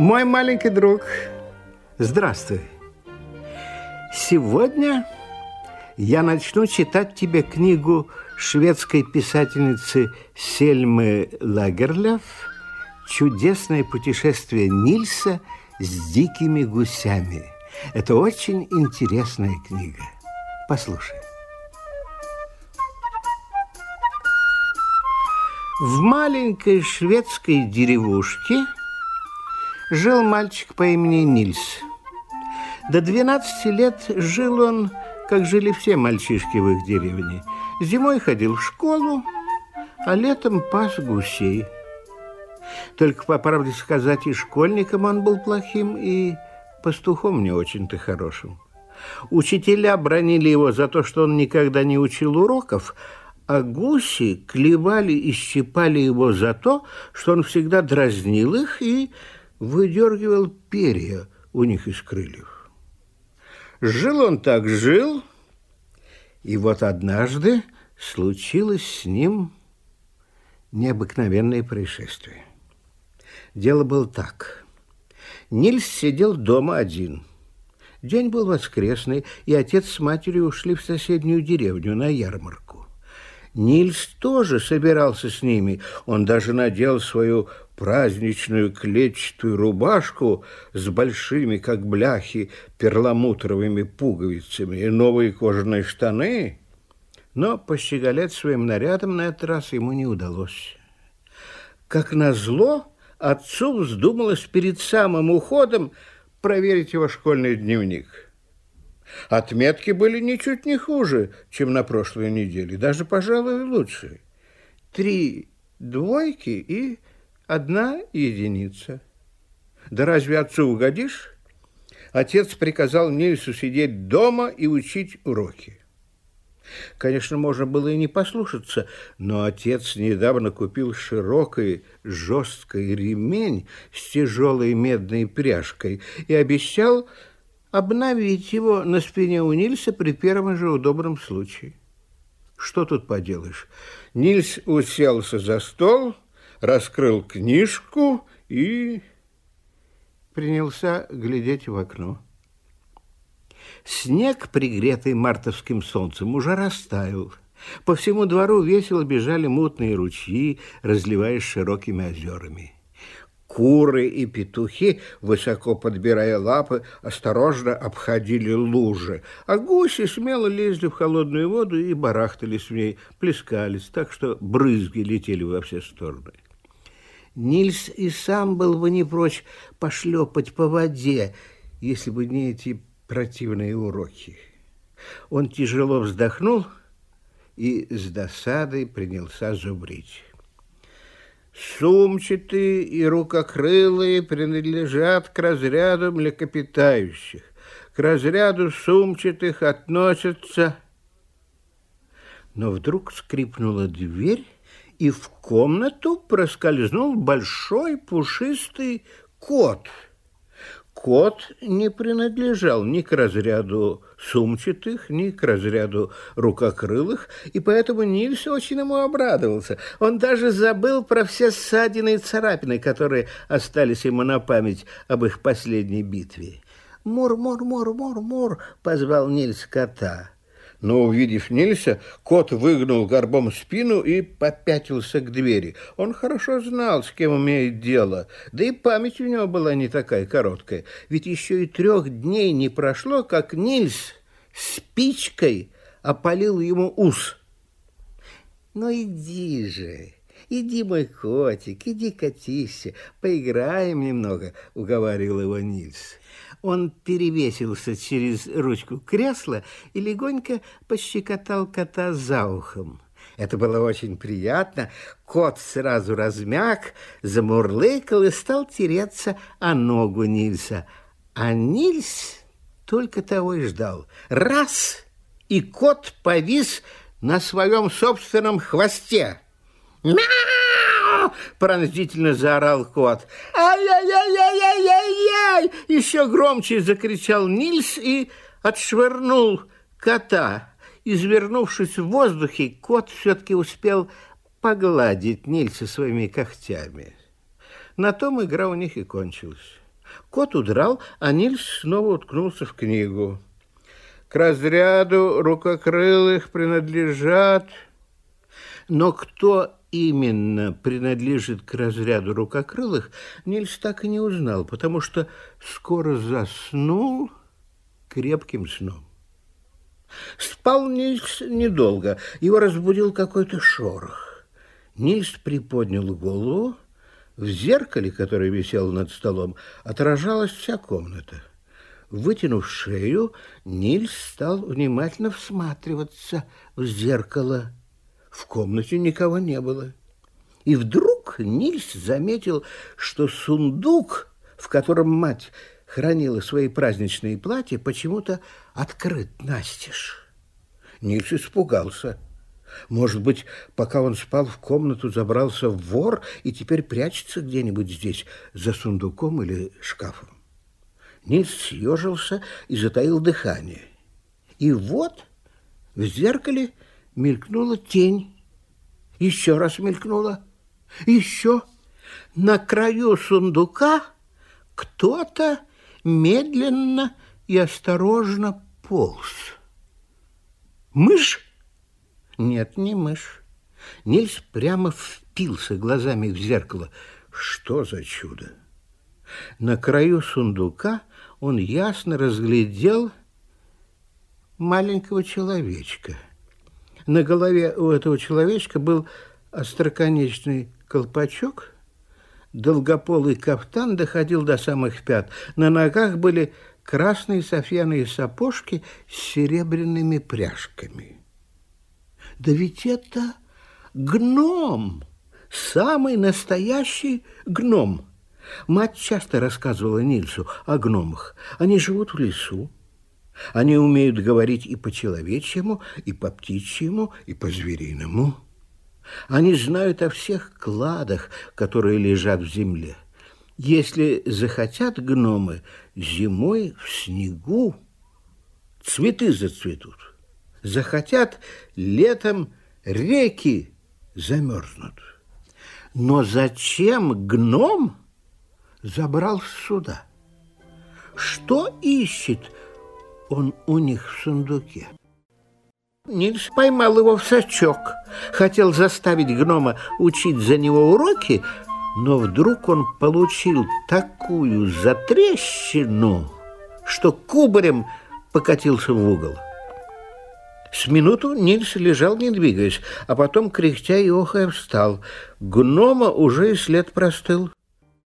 Мой маленький друг, здравствуй. Сегодня я начну читать тебе книгу шведской писательницы Сельмы Лагерлев «Чудесное путешествие Нильса с дикими гусями». Это очень интересная книга. Послушай. В маленькой шведской деревушке жил мальчик по имени Нильс. До 12 лет жил он, как жили все мальчишки в их деревне. Зимой ходил в школу, а летом пас гусей. Только, по правде сказать, и школьником он был плохим, и пастухом не очень-то хорошим. Учителя бронили его за то, что он никогда не учил уроков, а гуси клевали и щипали его за то, что он всегда дразнил их и выдергивал перья у них из крыльев. Жил он так, жил, и вот однажды случилось с ним необыкновенное происшествие. Дело было так. Нильс сидел дома один. День был воскресный, и отец с матерью ушли в соседнюю деревню на ярмарку. Нильс тоже собирался с ними. Он даже надел свою праздничную клетчатую рубашку с большими, как бляхи, перламутровыми пуговицами и новые кожаные штаны. Но пощеголять своим нарядом на этот раз ему не удалось. Как назло, отцу вздумалось перед самым уходом проверить его школьный дневник – Отметки были ничуть не хуже, чем на прошлой неделе, даже, пожалуй, лучше. Три двойки и одна единица. Да разве отцу угодишь? Отец приказал Нильсу сидеть дома и учить уроки. Конечно, можно было и не послушаться, но отец недавно купил широкий жесткий ремень с тяжелой медной пряжкой и обещал обновить его на спине у Нильса при первом же удобном случае. Что тут поделаешь? Нильс уселся за стол, раскрыл книжку и принялся глядеть в окно. Снег, пригретый мартовским солнцем, уже растаял. По всему двору весело бежали мутные ручьи, разливаясь широкими озерами. Куры и петухи, высоко подбирая лапы, осторожно обходили лужи, а гуси смело лезли в холодную воду и барахтались в ней, плескались, так что брызги летели во все стороны. Нильс и сам был бы не прочь пошлепать по воде, если бы не эти противные уроки. Он тяжело вздохнул и с досадой принялся зубрить. Сумчатые и рукокрылые принадлежат к разряду млекопитающих. К разряду сумчатых относятся... Но вдруг скрипнула дверь, и в комнату проскользнул большой пушистый кот – Кот не принадлежал ни к разряду сумчатых, ни к разряду рукокрылых, и поэтому Нильс очень ему обрадовался. Он даже забыл про все ссадины и царапины, которые остались ему на память об их последней битве. «Мур, мур, мур, мур, мур!» — позвал Нильс кота. Но, увидев Нильса, кот выгнул горбом спину и попятился к двери. Он хорошо знал, с кем имеет дело, да и память у него была не такая короткая. Ведь еще и трех дней не прошло, как Нильс спичкой опалил ему ус. «Ну иди же!» «Иди, мой котик, иди катись, поиграем немного», — уговаривал его Нильс. Он перевесился через ручку кресла и легонько пощекотал кота за ухом. Это было очень приятно. Кот сразу размяк, замурлыкал и стал тереться о ногу Нильса. А Нильс только того и ждал. Раз, и кот повис на своем собственном хвосте. «Мяу!» – пронзительно заорал кот. «Ай-яй-яй-яй-яй-яй!» – еще громче закричал Нильс и отшвырнул кота. Извернувшись в воздухе, кот все-таки успел погладить Нильса своими когтями. На том игра у них и кончилась. Кот удрал, а Нильс снова уткнулся в книгу. К разряду рукокрылых принадлежат... Но кто именно принадлежит к разряду рукокрылых, Нильс так и не узнал, потому что скоро заснул крепким сном. Спал Нильс недолго, его разбудил какой-то шорох. Нильс приподнял голову, в зеркале, которое висело над столом, отражалась вся комната. Вытянув шею, Нильс стал внимательно всматриваться в зеркало. В комнате никого не было. И вдруг Нильс заметил, что сундук, в котором мать хранила свои праздничные платья, почему-то открыт настежь. Нильс испугался. Может быть, пока он спал в комнату, забрался вор и теперь прячется где-нибудь здесь, за сундуком или шкафом. Нильс съежился и затаил дыхание. И вот в зеркале мелькнула тень. Еще раз мелькнула. Еще. На краю сундука кто-то медленно и осторожно полз. Мышь? Нет, не мышь. Нильс прямо впился глазами в зеркало. Что за чудо! На краю сундука он ясно разглядел маленького человечка. На голове у этого человечка был остроконечный колпачок, долгополый кафтан доходил до самых пят. На ногах были красные софьяные сапожки с серебряными пряжками. Да ведь это гном, самый настоящий гном. Мать часто рассказывала Нильсу о гномах. Они живут в лесу. Они умеют говорить и по-человечьему, и по-птичьему, и по-звериному. Они знают о всех кладах, которые лежат в земле. Если захотят гномы, зимой в снегу цветы зацветут захотят, летом реки замерзнут. Но зачем гном забрал сюда? Что ищет он у них в сундуке? Нильс поймал его в сачок, хотел заставить гнома учить за него уроки, но вдруг он получил такую затрещину, что кубарем покатился в угол. С минуту Нильс лежал, не двигаясь, а потом, кряхтя и охая, встал. Гнома уже и след простыл.